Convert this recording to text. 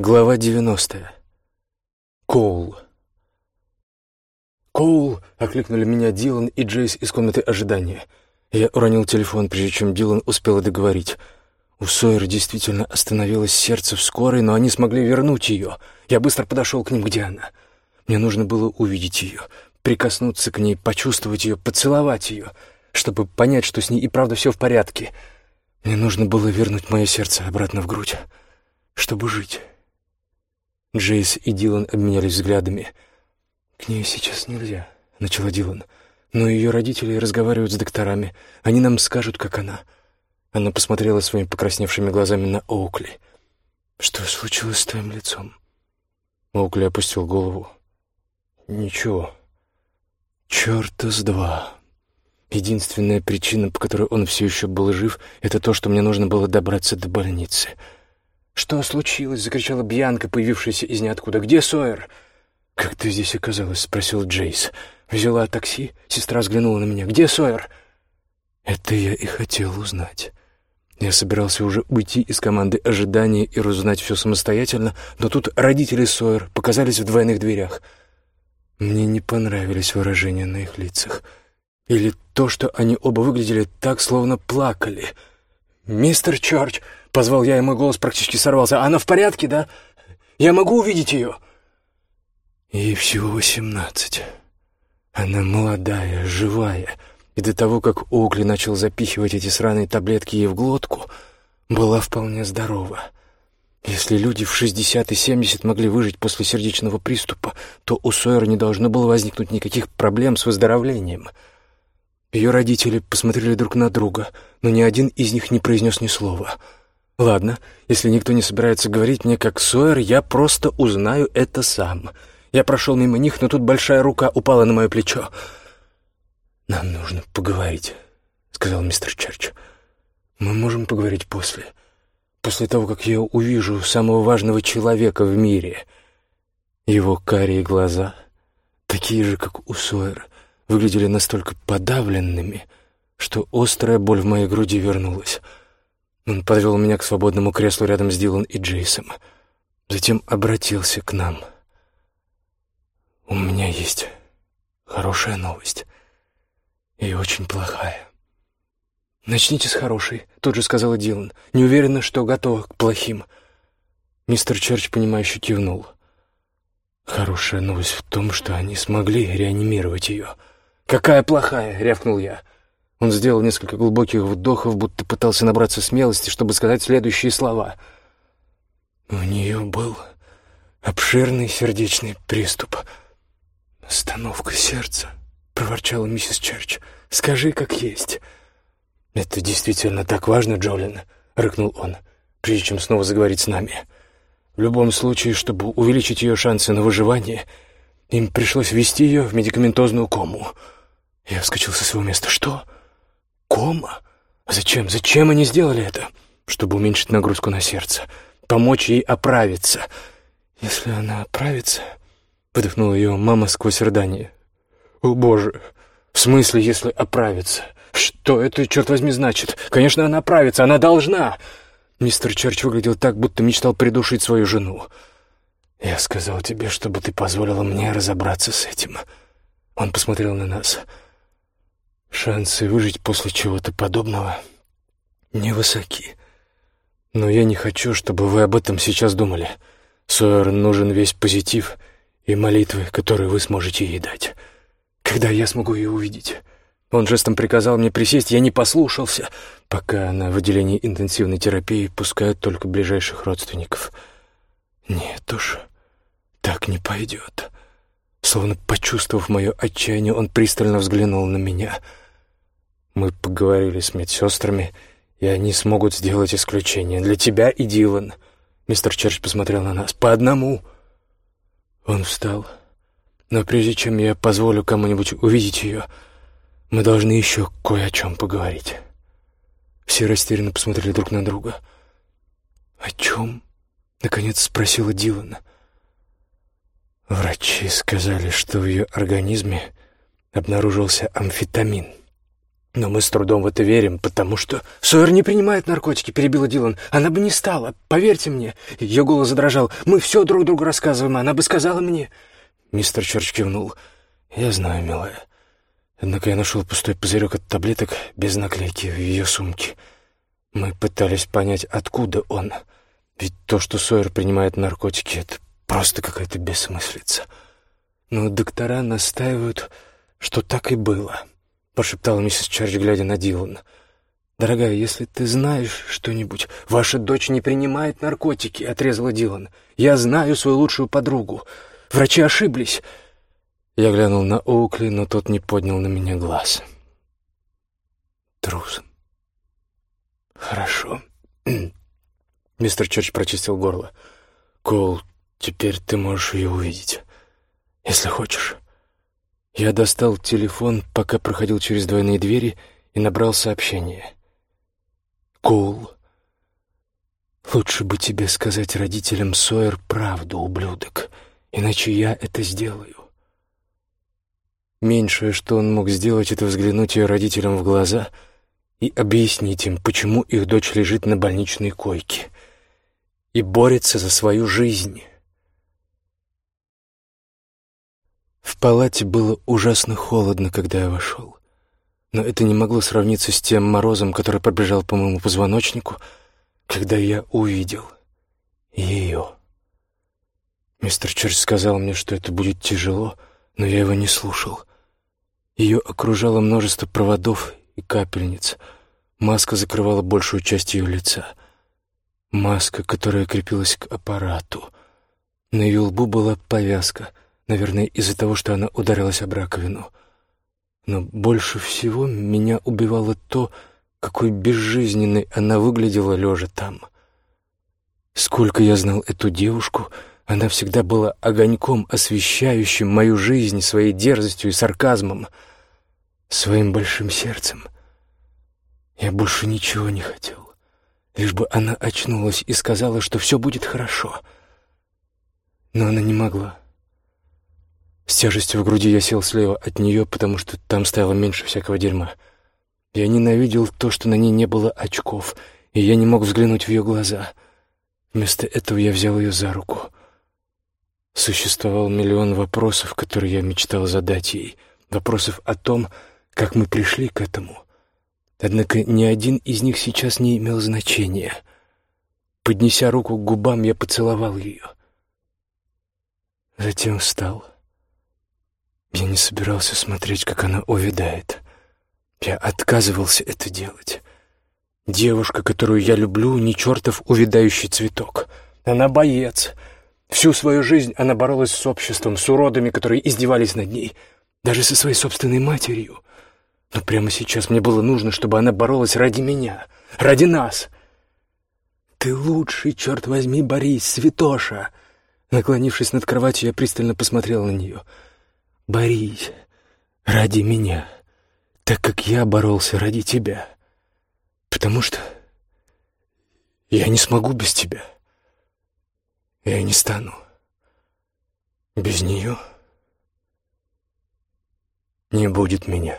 Глава 90. Коул. «Коул!» — окликнули меня Дилан и Джейс из комнаты ожидания. Я уронил телефон, прежде чем Дилан успела договорить. У Сойера действительно остановилось сердце в скорой, но они смогли вернуть ее. Я быстро подошел к ним, где она. Мне нужно было увидеть ее, прикоснуться к ней, почувствовать ее, поцеловать ее, чтобы понять, что с ней и правда все в порядке. Мне нужно было вернуть мое сердце обратно в грудь, чтобы жить». Джейс и Дилан обменялись взглядами. «К ней сейчас нельзя», — начала Дилан. «Но ее родители разговаривают с докторами. Они нам скажут, как она». Она посмотрела своими покрасневшими глазами на Оукли. «Что случилось с твоим лицом?» Оукли опустил голову. «Ничего. Черта с два. Единственная причина, по которой он все еще был жив, это то, что мне нужно было добраться до больницы». «Что случилось?» — закричала Бьянка, появившаяся из ниоткуда. «Где Сойер?» «Как ты здесь оказалась?» — спросил Джейс. «Взяла такси?» — сестра взглянула на меня. «Где Сойер?» Это я и хотел узнать. Я собирался уже уйти из команды ожидания и разузнать все самостоятельно, но тут родители Сойер показались в двойных дверях. Мне не понравились выражения на их лицах. Или то, что они оба выглядели так, словно плакали. «Мистер Чорч!» Позвал я, и мой голос практически сорвался. «Она в порядке, да? Я могу увидеть ее?» Ей всего восемнадцать. Она молодая, живая, и до того, как Окли начал запихивать эти сраные таблетки ей в глотку, была вполне здорова. Если люди в шестьдесят и семьдесят могли выжить после сердечного приступа, то у Сойера не должно было возникнуть никаких проблем с выздоровлением. Ее родители посмотрели друг на друга, но ни один из них не произнес ни слова — Ладно, если никто не собирается говорить мне как Сойер, я просто узнаю это сам. Я прошел мимо них, но тут большая рука упала на мое плечо. «Нам нужно поговорить», — сказал мистер Черч. «Мы можем поговорить после. После того, как я увижу самого важного человека в мире. Его карие глаза, такие же, как у Сойера, выглядели настолько подавленными, что острая боль в моей груди вернулась». Он подвел меня к свободному креслу рядом с Дилан и Джейсом. Затем обратился к нам. «У меня есть хорошая новость и очень плохая». «Начните с хорошей», — тут же сказала Дилан. «Не уверена, что готова к плохим». Мистер Черч, понимающе кивнул. «Хорошая новость в том, что они смогли реанимировать ее». «Какая плохая?» — рявкнул я. Он сделал несколько глубоких вдохов, будто пытался набраться смелости, чтобы сказать следующие слова. У нее был обширный сердечный приступ. «Остановка сердца», — проворчала миссис Черч. «Скажи, как есть». «Это действительно так важно, Джолин», — рыкнул он, прежде чем снова заговорить с нами. «В любом случае, чтобы увеличить ее шансы на выживание, им пришлось ввести ее в медикаментозную кому». Я вскочил со своего места. «Что?» Кома? Зачем? Зачем они сделали это? Чтобы уменьшить нагрузку на сердце, помочь ей оправиться. Если она оправится, выдохнула ее мама сквозь рыдание. О, боже, в смысле, если оправится? Что это, черт возьми, значит? Конечно, она оправится, она должна. Мистер Черч выглядел так, будто мечтал придушить свою жену. «Я сказал тебе, чтобы ты позволила мне разобраться с этим». Он посмотрел на нас. Шансы выжить после чего-то подобного невысоки. Но я не хочу, чтобы вы об этом сейчас думали. Сойер нужен весь позитив и молитвы, которые вы сможете ей дать. Когда я смогу ее увидеть? Он жестом приказал мне присесть, я не послушался, пока на выделении интенсивной терапии пускают только ближайших родственников. Нет уж, так не пойдет. Словно почувствовав мое отчаяние, он пристально взглянул на меня — мы поговорили с медсестрами, и они смогут сделать исключение для тебя и Дилан. Мистер Черч посмотрел на нас. По одному. Он встал. Но прежде чем я позволю кому-нибудь увидеть ее, мы должны еще кое о чем поговорить. Все растерянно посмотрели друг на друга. «О чем?» — наконец спросила Дилан. Врачи сказали, что в ее организме обнаружился амфетамин. Но мы с трудом в это верим, потому что... Сойер не принимает наркотики, перебила Дилан. Она бы не стала, поверьте мне. Ее голос задрожал. Мы все друг другу рассказываем, она бы сказала мне... Мистер Черч кивнул. Я знаю, милая. Однако я нашел пустой пузырек от таблеток без наклейки в ее сумке. Мы пытались понять, откуда он. Ведь то, что Сойер принимает наркотики, это просто какая-то бессмыслица. Но доктора настаивают, что так и было прошептала миссис Чарч, глядя на Дилана. «Дорогая, если ты знаешь что-нибудь...» «Ваша дочь не принимает наркотики», — отрезала Дилан. «Я знаю свою лучшую подругу. Врачи ошиблись». Я глянул на Оукли, но тот не поднял на меня глаз. «Трус. Хорошо». Мистер Черч прочистил горло. «Коул, теперь ты можешь ее увидеть, если хочешь». Я достал телефон, пока проходил через двойные двери, и набрал сообщение. «Кул. Лучше бы тебе сказать родителям Сойер правду, ублюдок, иначе я это сделаю». Меньшее, что он мог сделать, это взглянуть ее родителям в глаза и объяснить им, почему их дочь лежит на больничной койке и борется за свою жизнь. Палате было ужасно холодно, когда я вошел. Но это не могло сравниться с тем морозом, который пробежал по моему позвоночнику, когда я увидел ее. Мистер Черч сказал мне, что это будет тяжело, но я его не слушал. Ее окружало множество проводов и капельниц. Маска закрывала большую часть ее лица. Маска, которая крепилась к аппарату. На ее лбу была повязка — Наверное, из-за того, что она ударилась об раковину. Но больше всего меня убивало то, какой безжизненной она выглядела лежа там. Сколько я знал эту девушку, она всегда была огоньком, освещающим мою жизнь своей дерзостью и сарказмом, своим большим сердцем. Я больше ничего не хотел, лишь бы она очнулась и сказала, что все будет хорошо. Но она не могла. С тяжестью в груди я сел слева от нее, потому что там стояло меньше всякого дерьма. Я ненавидел то, что на ней не было очков, и я не мог взглянуть в ее глаза. Вместо этого я взял ее за руку. Существовал миллион вопросов, которые я мечтал задать ей. Вопросов о том, как мы пришли к этому. Однако ни один из них сейчас не имел значения. Поднеся руку к губам, я поцеловал ее. Затем встал. Я не собирался смотреть, как она увядает. Я отказывался это делать. Девушка, которую я люблю, не чертов увядающий цветок. Она боец. Всю свою жизнь она боролась с обществом, с уродами, которые издевались над ней, даже со своей собственной матерью. Но прямо сейчас мне было нужно, чтобы она боролась ради меня, ради нас. «Ты лучший, черт возьми, Борис, святоша!» Наклонившись над кроватью, я пристально посмотрел на нее — Борись ради меня, так как я боролся ради тебя. Потому что я не смогу без тебя. Я не стану. Без нее не будет меня.